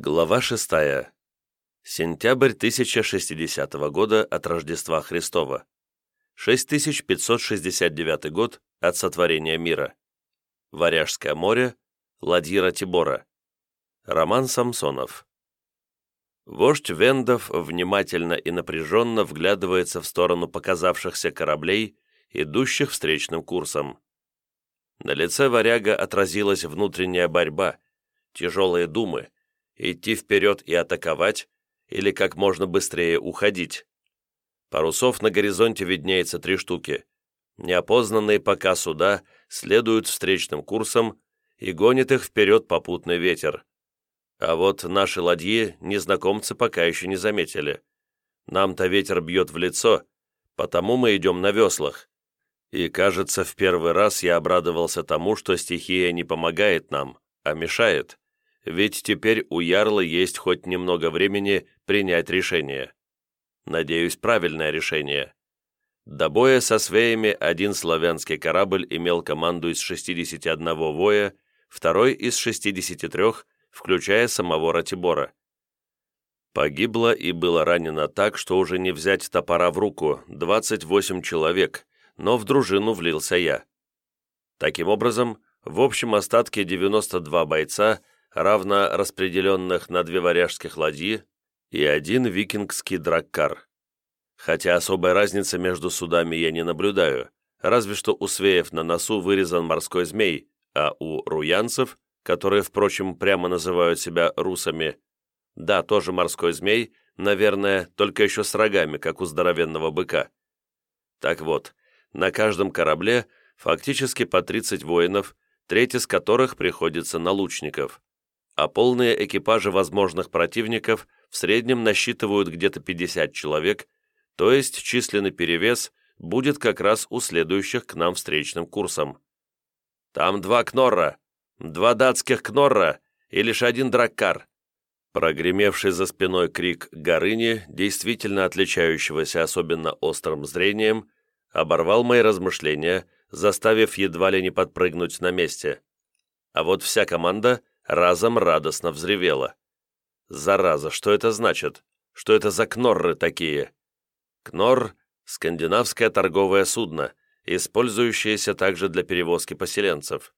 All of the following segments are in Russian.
Глава 6. Сентябрь 1060 года от Рождества Христова. 6569 год от сотворения мира. Варяжское море, ладья Тибора. Роман Самсонов. Вождь Вендов внимательно и напряженно вглядывается в сторону показавшихся кораблей, идущих встречным курсом. На лице варяга отразилась внутренняя борьба, тяжелые думы, идти вперед и атаковать, или как можно быстрее уходить. Парусов на горизонте виднеется три штуки. Неопознанные пока суда следуют встречным курсом и гонит их вперед попутный ветер. А вот наши ладьи незнакомцы пока еще не заметили. Нам-то ветер бьет в лицо, потому мы идем на веслах. И, кажется, в первый раз я обрадовался тому, что стихия не помогает нам, а мешает ведь теперь у Ярла есть хоть немного времени принять решение. Надеюсь, правильное решение. До боя со свеями один славянский корабль имел команду из 61 воя, второй из 63, включая самого Ратибора. Погибло и было ранено так, что уже не взять топора в руку, 28 человек, но в дружину влился я. Таким образом, в общем остатке 92 бойца – равно распределенных на две варяжских ладьи и один викингский драккар. Хотя особой разницы между судами я не наблюдаю, разве что у свеев на носу вырезан морской змей, а у руянцев, которые, впрочем, прямо называют себя русами, да, тоже морской змей, наверное, только еще с рогами, как у здоровенного быка. Так вот, на каждом корабле фактически по 30 воинов, треть из которых приходится на лучников а полные экипажи возможных противников в среднем насчитывают где-то 50 человек, то есть численный перевес будет как раз у следующих к нам встречным курсом. «Там два кнорра, два датских кнорра и лишь один драккар», Прогремевший за спиной крик Горыни, действительно отличающегося особенно острым зрением, оборвал мои размышления, заставив едва ли не подпрыгнуть на месте. А вот вся команда разом радостно взревела. «Зараза, что это значит? Что это за кнорры такие?» Кнор — скандинавское торговое судно, использующееся также для перевозки поселенцев.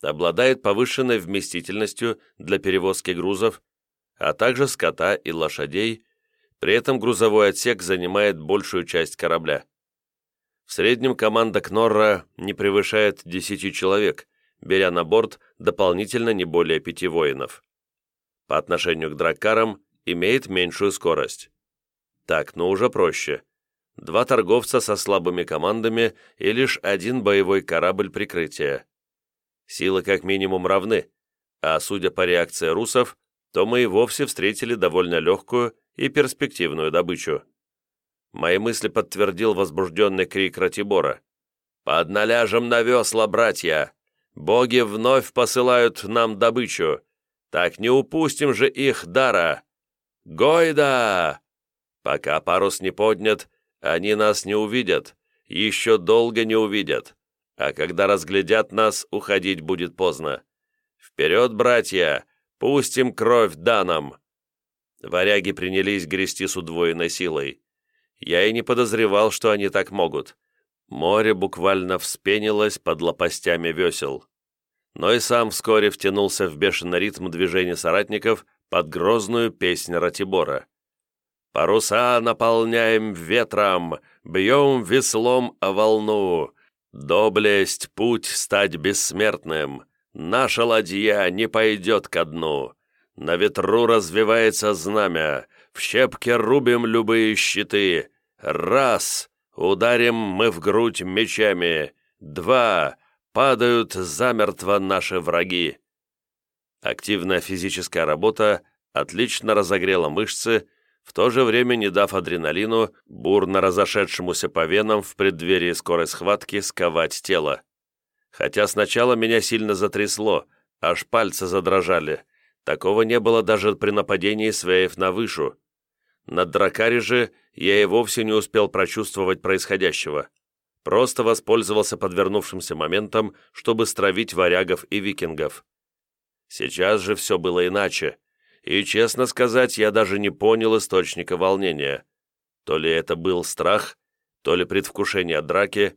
Обладает повышенной вместительностью для перевозки грузов, а также скота и лошадей, при этом грузовой отсек занимает большую часть корабля. В среднем команда Кнорра не превышает 10 человек, беря на борт дополнительно не более пяти воинов. По отношению к драккарам имеет меньшую скорость. Так, но уже проще. Два торговца со слабыми командами и лишь один боевой корабль прикрытия. Силы как минимум равны, а судя по реакции русов, то мы и вовсе встретили довольно легкую и перспективную добычу. Мои мысли подтвердил возбужденный крик Ратибора. «Под наляжем на весла, братья! Боги вновь посылают нам добычу. Так не упустим же их дара. Гойда! Пока парус не поднят, они нас не увидят, еще долго не увидят. А когда разглядят нас, уходить будет поздно. Вперед, братья! Пустим кровь данам!» Варяги принялись грести с удвоенной силой. Я и не подозревал, что они так могут. Море буквально вспенилось под лопастями весел. Но и сам вскоре втянулся в бешеный ритм движения соратников под грозную песнь Ратибора. «Паруса наполняем ветром, бьем веслом о волну. Доблесть — путь стать бессмертным. Наша ладья не пойдет ко дну. На ветру развивается знамя, в щепке рубим любые щиты. Раз! Ударим мы в грудь мечами. Два! Падают замертво наши враги. Активная физическая работа отлично разогрела мышцы, в то же время не дав адреналину, бурно разошедшемуся по венам в преддверии скорой схватки, сковать тело. Хотя сначала меня сильно затрясло, аж пальцы задрожали. Такого не было даже при нападении свеев на вышу. На дракаре же я и вовсе не успел прочувствовать происходящего. Просто воспользовался подвернувшимся моментом, чтобы стравить варягов и викингов. Сейчас же все было иначе, и, честно сказать, я даже не понял источника волнения. То ли это был страх, то ли предвкушение драки,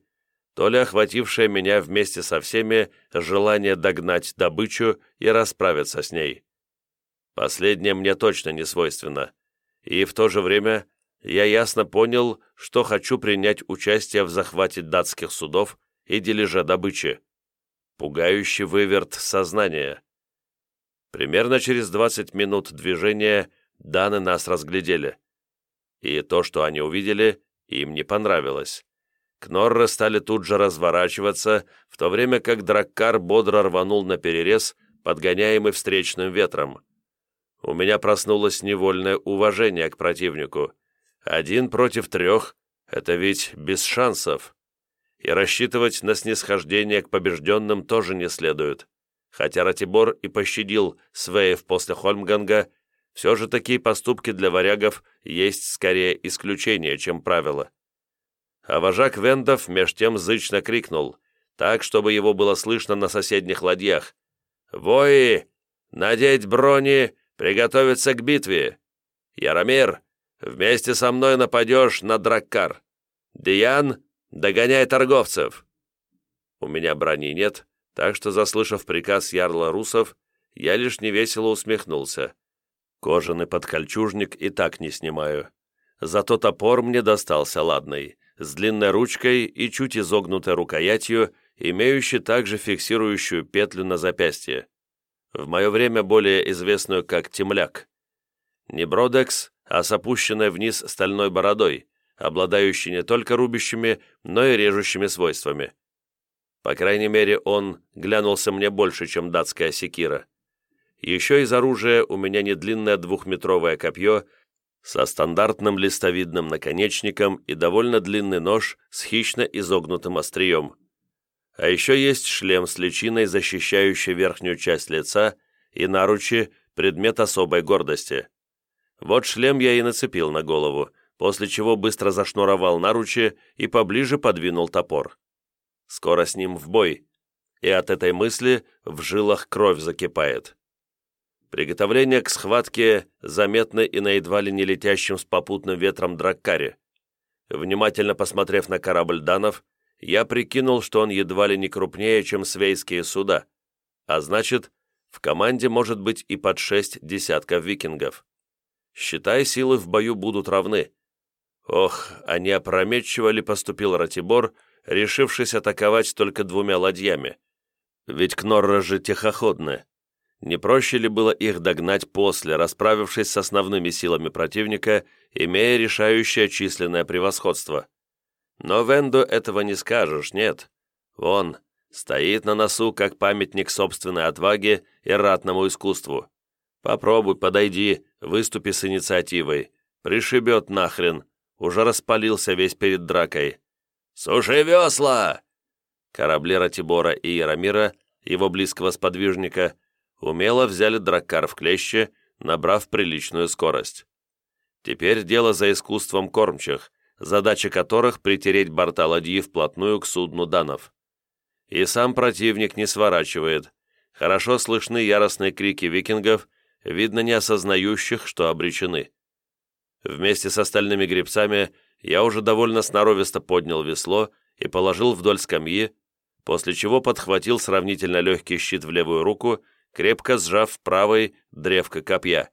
то ли охватившее меня вместе со всеми желание догнать добычу и расправиться с ней. Последнее мне точно не свойственно, и в то же время я ясно понял, что хочу принять участие в захвате датских судов и дележе добычи. Пугающий выверт сознания. Примерно через 20 минут движения Даны нас разглядели. И то, что они увидели, им не понравилось. Кнорры стали тут же разворачиваться, в то время как Драккар бодро рванул на перерез, подгоняемый встречным ветром. У меня проснулось невольное уважение к противнику. Один против трех — это ведь без шансов. И рассчитывать на снисхождение к побежденным тоже не следует. Хотя Ратибор и пощадил Свеев после Хольмганга, все же такие поступки для варягов есть скорее исключение, чем правило. А вожак Вендов меж тем зычно крикнул, так, чтобы его было слышно на соседних ладьях. «Вои! Надеть брони! Приготовиться к битве! Яромир, вместе со мной нападешь на Драккар! Диан, догоняй торговцев!» У меня брони нет, так что, заслышав приказ ярла русов, я лишь невесело усмехнулся. Кожаный подкольчужник и так не снимаю. Зато топор мне достался ладный, с длинной ручкой и чуть изогнутой рукоятью, имеющей также фиксирующую петлю на запястье. В мое время более известную как темляк. Не бродекс, а с опущенной вниз стальной бородой, обладающий не только рубящими, но и режущими свойствами. По крайней мере, он глянулся мне больше, чем датская секира. Еще из оружия у меня не длинное двухметровое копье со стандартным листовидным наконечником и довольно длинный нож с хищно изогнутым острием. А еще есть шлем с личиной, защищающий верхнюю часть лица, и наручи – предмет особой гордости. Вот шлем я и нацепил на голову, после чего быстро зашнуровал наручи и поближе подвинул топор. Скоро с ним в бой, и от этой мысли в жилах кровь закипает. Приготовление к схватке заметно и на едва ли не летящем с попутным ветром драккаре. Внимательно посмотрев на корабль Данов, я прикинул, что он едва ли не крупнее, чем свейские суда, а значит, в команде может быть и под шесть десятков викингов. Считай, силы в бою будут равны. Ох, а не опрометчиво ли поступил Ратибор, решившись атаковать только двумя ладьями? Ведь Кнорра же тихоходная. Не проще ли было их догнать после, расправившись с основными силами противника, имея решающее численное превосходство? Но Венду этого не скажешь, нет. Он стоит на носу, как памятник собственной отваге и ратному искусству. Попробуй, подойди, выступи с инициативой. Пришибет нахрен. Уже распалился весь перед дракой. «Суши весла!» Корабли Ратибора и Яромира, его близкого сподвижника, умело взяли драккар в клеще, набрав приличную скорость. Теперь дело за искусством кормчих, задача которых притереть борта ладьи вплотную к судну данов. И сам противник не сворачивает. Хорошо слышны яростные крики викингов, видно не осознающих, что обречены. Вместе с остальными гребцами я уже довольно сноровисто поднял весло и положил вдоль скамьи, после чего подхватил сравнительно легкий щит в левую руку крепко сжав правой древко копья.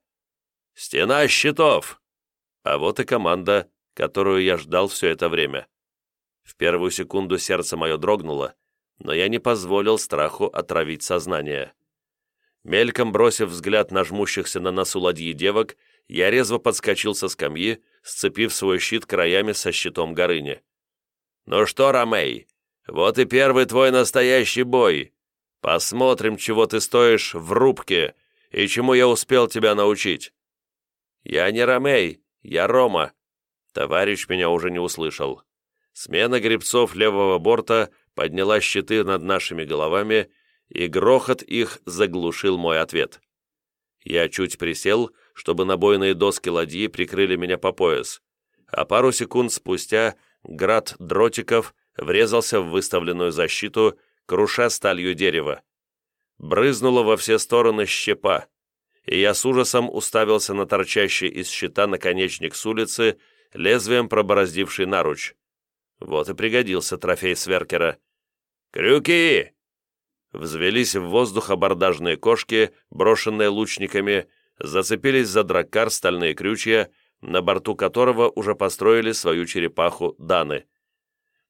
«Стена щитов!» А вот и команда, которую я ждал все это время. В первую секунду сердце мое дрогнуло, но я не позволил страху отравить сознание. Мельком бросив взгляд на жмущихся на носу ладьи девок, я резво подскочил со скамьи, сцепив свой щит краями со щитом Горыни. «Ну что, Ромей, вот и первый твой настоящий бой. Посмотрим, чего ты стоишь в рубке и чему я успел тебя научить». «Я не Ромей, я Рома». Товарищ меня уже не услышал. Смена гребцов левого борта подняла щиты над нашими головами, и грохот их заглушил мой ответ. Я чуть присел, чтобы набойные доски ладьи прикрыли меня по пояс, а пару секунд спустя град дротиков врезался в выставленную защиту, круша сталью дерева. Брызнула во все стороны щепа, и я с ужасом уставился на торчащий из щита наконечник с улицы, лезвием пробороздивший наруч. Вот и пригодился трофей Сверкера. «Крюки!» Взвелись в воздух абордажные кошки, брошенные лучниками, зацепились за драккар стальные крючья, на борту которого уже построили свою черепаху Даны.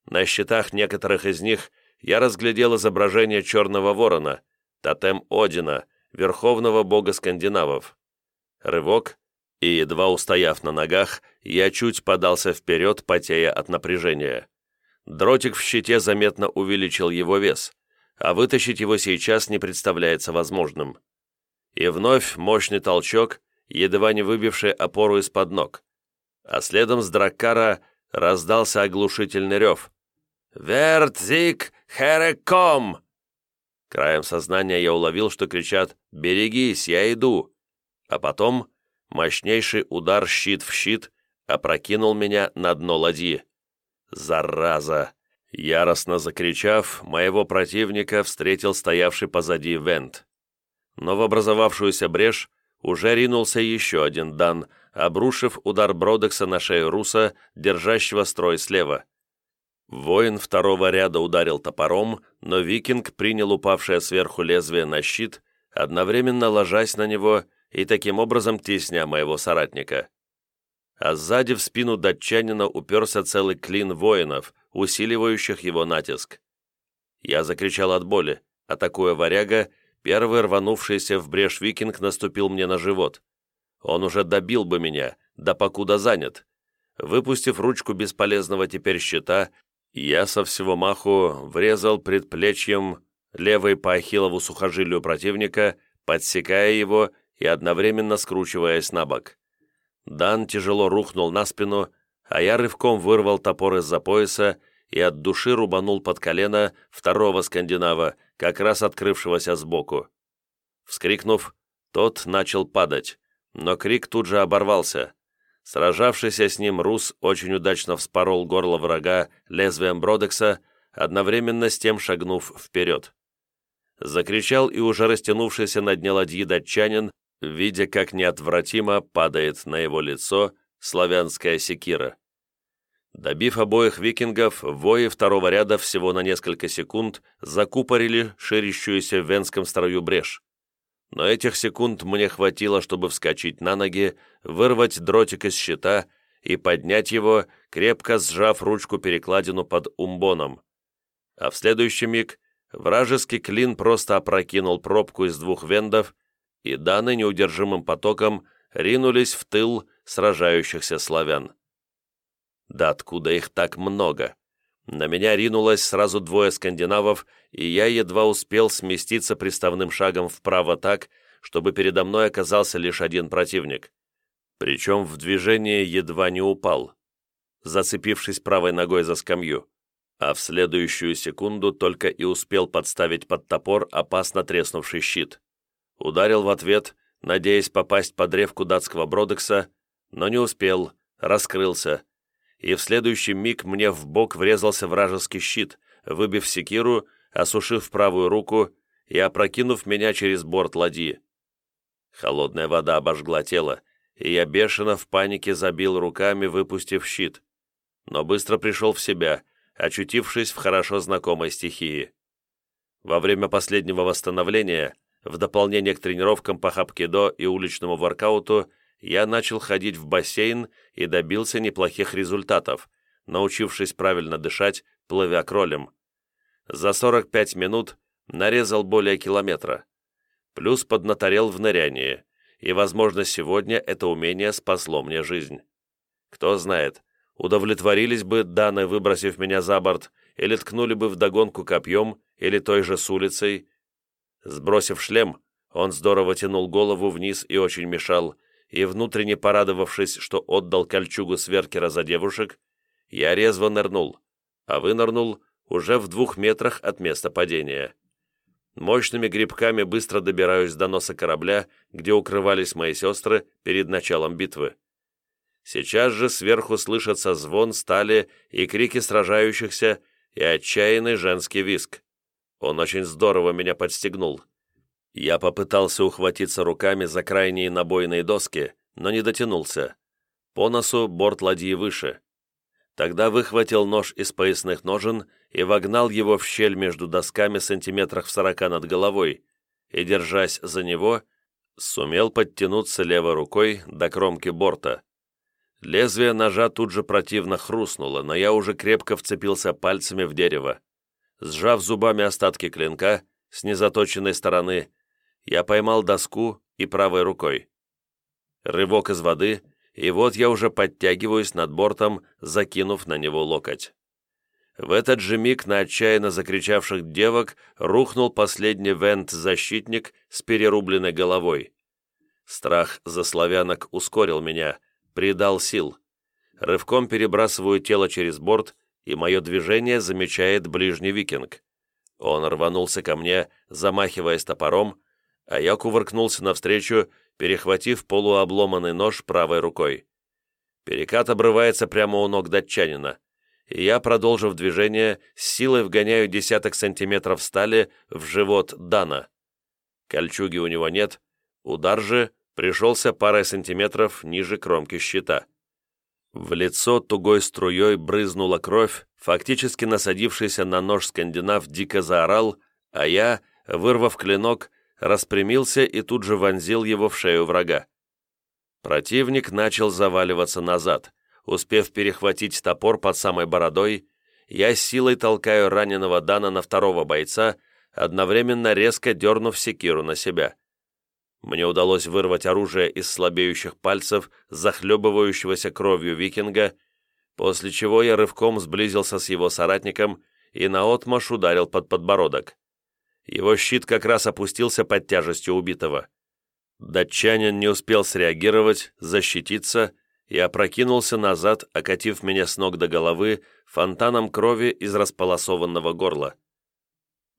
На щитах некоторых из них я разглядел изображение черного ворона, тотем Одина, верховного бога скандинавов. Рывок, и, едва устояв на ногах, я чуть подался вперед, потея от напряжения. Дротик в щите заметно увеличил его вес, а вытащить его сейчас не представляется возможным. И вновь мощный толчок, едва не выбивший опору из-под ног. А следом с драккара раздался оглушительный рев. «Вертзик хереком!» Краем сознания я уловил, что кричат «Берегись, я иду!» А потом мощнейший удар щит в щит опрокинул меня на дно ладьи. «Зараза!» Яростно закричав, моего противника встретил стоявший позади Вент. Но в образовавшуюся брешь уже ринулся еще один дан, обрушив удар Бродекса на шею Руса, держащего строй слева. Воин второго ряда ударил топором, но викинг принял упавшее сверху лезвие на щит, одновременно ложась на него и таким образом тесня моего соратника. А сзади в спину датчанина уперся целый клин воинов, усиливающих его натиск. Я закричал от боли, атакуя варяга, первый рванувшийся в брешь викинг наступил мне на живот. Он уже добил бы меня, да покуда занят. Выпустив ручку бесполезного теперь щита, я со всего маху врезал предплечьем левой по ахиллову сухожилию противника, подсекая его и одновременно скручиваясь на бок. Дан тяжело рухнул на спину, а я рывком вырвал топор из-за пояса и от души рубанул под колено второго скандинава, как раз открывшегося сбоку. Вскрикнув, тот начал падать, но крик тут же оборвался. Сражавшийся с ним Рус очень удачно вспорол горло врага лезвием Бродекса, одновременно с тем шагнув вперед. Закричал и уже растянувшийся на дне ладьи датчанин, видя, как неотвратимо падает на его лицо славянская секира. Добив обоих викингов, вои второго ряда всего на несколько секунд закупорили ширящуюся в венском строю брешь но этих секунд мне хватило, чтобы вскочить на ноги, вырвать дротик из щита и поднять его, крепко сжав ручку-перекладину под умбоном. А в следующий миг вражеский клин просто опрокинул пробку из двух вендов, и даны неудержимым потоком ринулись в тыл сражающихся славян. Да откуда их так много? На меня ринулось сразу двое скандинавов, и я едва успел сместиться приставным шагом вправо так, чтобы передо мной оказался лишь один противник. Причем в движении едва не упал, зацепившись правой ногой за скамью, а в следующую секунду только и успел подставить под топор опасно треснувший щит. Ударил в ответ, надеясь попасть под древку датского бродекса, но не успел, раскрылся, и в следующий миг мне в бок врезался вражеский щит, выбив секиру, осушив правую руку и опрокинув меня через борт ладьи. Холодная вода обожгла тело, и я бешено в панике забил руками, выпустив щит. Но быстро пришел в себя, очутившись в хорошо знакомой стихии. Во время последнего восстановления, в дополнение к тренировкам по хапкидо и уличному воркауту, я начал ходить в бассейн и добился неплохих результатов, научившись правильно дышать, плывя кролем. За 45 минут нарезал более километра. Плюс поднаторел в нырянии, и, возможно, сегодня это умение спасло мне жизнь. Кто знает, удовлетворились бы Даны, выбросив меня за борт, или ткнули бы вдогонку копьем, или той же с улицей. Сбросив шлем, он здорово тянул голову вниз и очень мешал, и, внутренне порадовавшись, что отдал кольчугу Сверкера за девушек, я резво нырнул, а вынырнул уже в двух метрах от места падения. Мощными грибками быстро добираюсь до носа корабля, где укрывались мои сестры перед началом битвы. Сейчас же сверху слышится звон стали и крики сражающихся, и отчаянный женский виск. Он очень здорово меня подстегнул Я попытался ухватиться руками за крайние набойные доски, но не дотянулся. По носу борт ладьи выше. Тогда выхватил нож из поясных ножен и вогнал его в щель между досками сантиметрах в сорока над головой, и, держась за него, сумел подтянуться левой рукой до кромки борта. Лезвие ножа тут же противно хрустнуло, но я уже крепко вцепился пальцами в дерево. Сжав зубами остатки клинка с незаточенной стороны, я поймал доску и правой рукой. Рывок из воды, и вот я уже подтягиваюсь над бортом, закинув на него локоть. В этот же миг на отчаянно закричавших девок рухнул последний вент-защитник с перерубленной головой. Страх за славянок ускорил меня, придал сил. Рывком перебрасываю тело через борт, и мое движение замечает ближний викинг. Он рванулся ко мне, замахиваясь топором, а я кувыркнулся навстречу, перехватив полуобломанный нож правой рукой. Перекат обрывается прямо у ног датчанина и я, продолжив движение, с силой вгоняю десяток сантиметров стали в живот Дана. Кольчуги у него нет, удар же пришелся парой сантиметров ниже кромки щита. В лицо тугой струей брызнула кровь, фактически насадившийся на нож скандинав дико заорал, а я, вырвав клинок, распрямился и тут же вонзил его в шею врага. Противник начал заваливаться назад, Успев перехватить топор под самой бородой, я силой толкаю раненого Дана на второго бойца, одновременно резко дернув секиру на себя. Мне удалось вырвать оружие из слабеющих пальцев захлебывающегося кровью викинга, после чего я рывком сблизился с его соратником и наотмашь ударил под подбородок. Его щит как раз опустился под тяжестью убитого. Датчанин не успел среагировать, защититься и опрокинулся назад, окатив меня с ног до головы фонтаном крови из располосованного горла.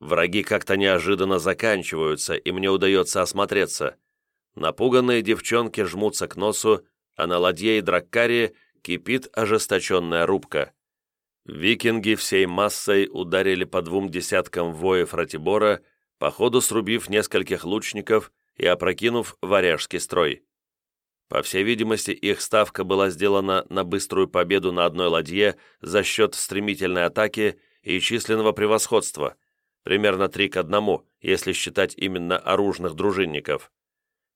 Враги как-то неожиданно заканчиваются, и мне удается осмотреться. Напуганные девчонки жмутся к носу, а на ладье и драккаре кипит ожесточенная рубка. Викинги всей массой ударили по двум десяткам воев Ратибора, походу срубив нескольких лучников и опрокинув варяжский строй. По всей видимости, их ставка была сделана на быструю победу на одной ладье за счет стремительной атаки и численного превосходства, примерно три к одному, если считать именно оружных дружинников.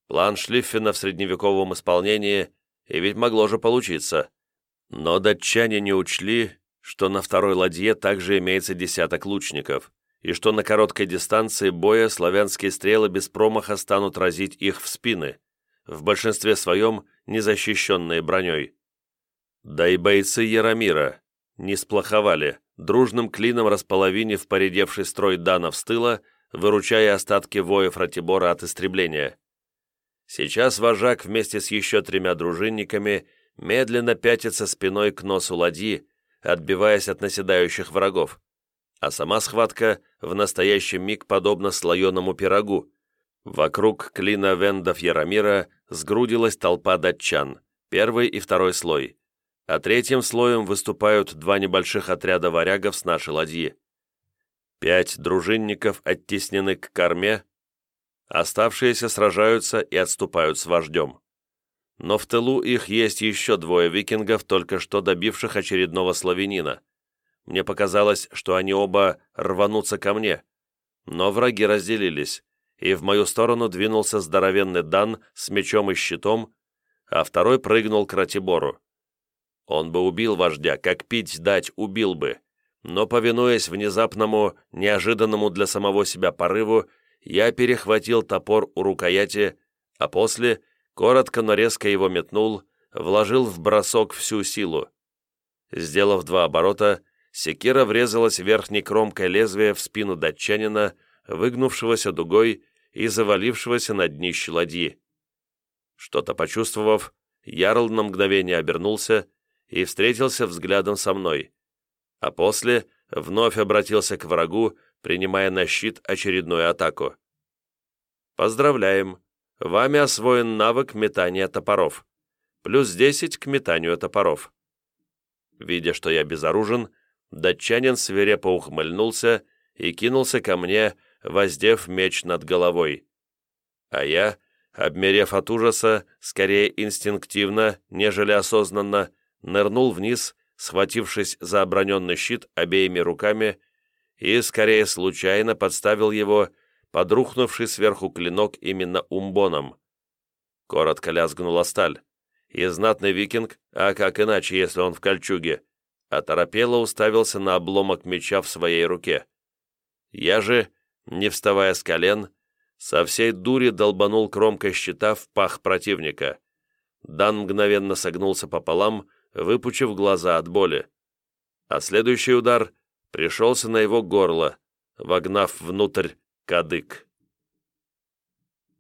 План Шлиффена в средневековом исполнении, и ведь могло же получиться. Но датчане не учли, что на второй ладье также имеется десяток лучников, и что на короткой дистанции боя славянские стрелы без промаха станут разить их в спины – в большинстве своем незащищенные броней. Да и бойцы Яромира не сплоховали, дружным клином располовинив поредевший строй данов с тыла, выручая остатки воев Ратибора от истребления. Сейчас вожак вместе с еще тремя дружинниками медленно пятится спиной к носу ладьи, отбиваясь от наседающих врагов, а сама схватка в настоящий миг подобна слоеному пирогу, Вокруг клина вендов Яромира сгрудилась толпа датчан, первый и второй слой, а третьим слоем выступают два небольших отряда варягов с нашей ладьи. Пять дружинников оттеснены к корме, оставшиеся сражаются и отступают с вождем. Но в тылу их есть еще двое викингов, только что добивших очередного славянина. Мне показалось, что они оба рванутся ко мне, но враги разделились, и в мою сторону двинулся здоровенный Дан с мечом и щитом, а второй прыгнул к Ратибору. Он бы убил вождя, как пить дать убил бы, но, повинуясь внезапному, неожиданному для самого себя порыву, я перехватил топор у рукояти, а после, коротко, но резко его метнул, вложил в бросок всю силу. Сделав два оборота, секира врезалась верхней кромкой лезвия в спину датчанина, выгнувшегося дугой и завалившегося на днище ладьи. Что-то почувствовав, Ярл на мгновение обернулся и встретился взглядом со мной, а после вновь обратился к врагу, принимая на щит очередную атаку. «Поздравляем! Вами освоен навык метания топоров. Плюс 10 к метанию топоров». Видя, что я безоружен, датчанин свирепо ухмыльнулся и кинулся ко мне, воздев меч над головой. А я, обмерев от ужаса, скорее инстинктивно, нежели осознанно, нырнул вниз, схватившись за оброненный щит обеими руками, и, скорее случайно, подставил его, подрухнувший сверху клинок именно умбоном. Коротко лязгнула сталь, и знатный викинг, а как иначе, если он в кольчуге, оторопело уставился на обломок меча в своей руке. Я же, не вставая с колен, со всей дури долбанул кромкой щита в пах противника. Дан мгновенно согнулся пополам, выпучив глаза от боли. А следующий удар пришелся на его горло, вогнав внутрь кадык.